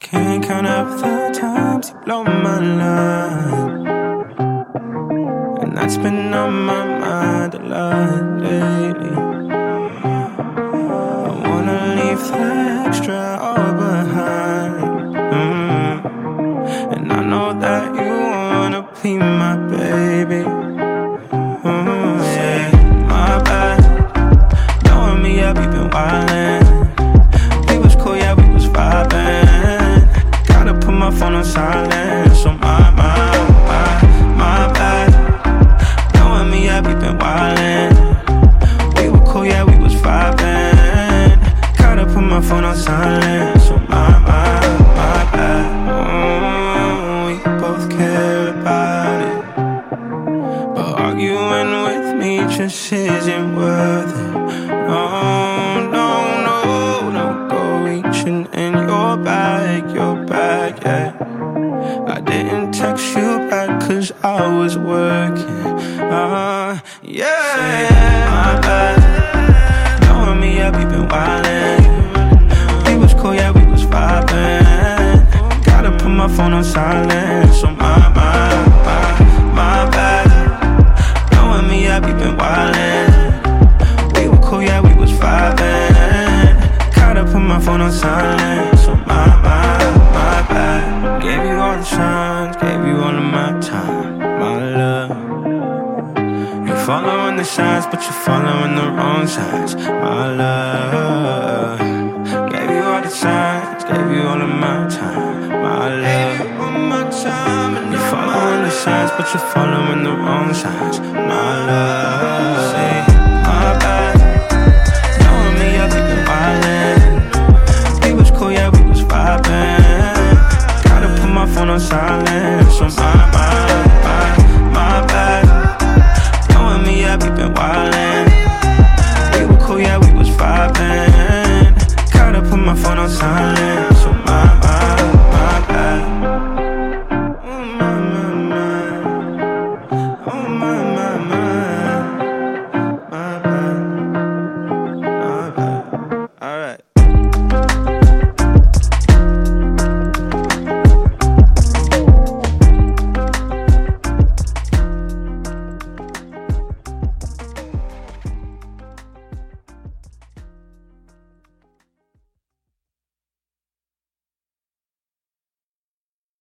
Can't count up the times you blow my line. And that's been on my mind a lot lately. I wanna leave the extra all behind. Mm. And I know that you wanna be my baby. Phone on silent, so my, my, my, my bad. Knowing me up, you been wildin'. We were cool, yeah, we was vibing. Gotta put my phone on silent, so my, my, my bad. Mm, we both care about it. But arguing with me just isn't worth it. No, back cause I was working. Uh, yeah, my bad. Knowing me up, you been wildin'. We was cool, yeah, we was vibing. Gotta put my phone on silent, so my, my, my, my bad. Knowing me up, you been wildin'. We were cool, yeah, we was vibing. Gotta put my phone on silent, my time, my love. You're following the signs, but you're following the wrong signs, my love. Gave you all the signs, gave you all of my time, my love. You're following the signs, but you're following the wrong signs, my love.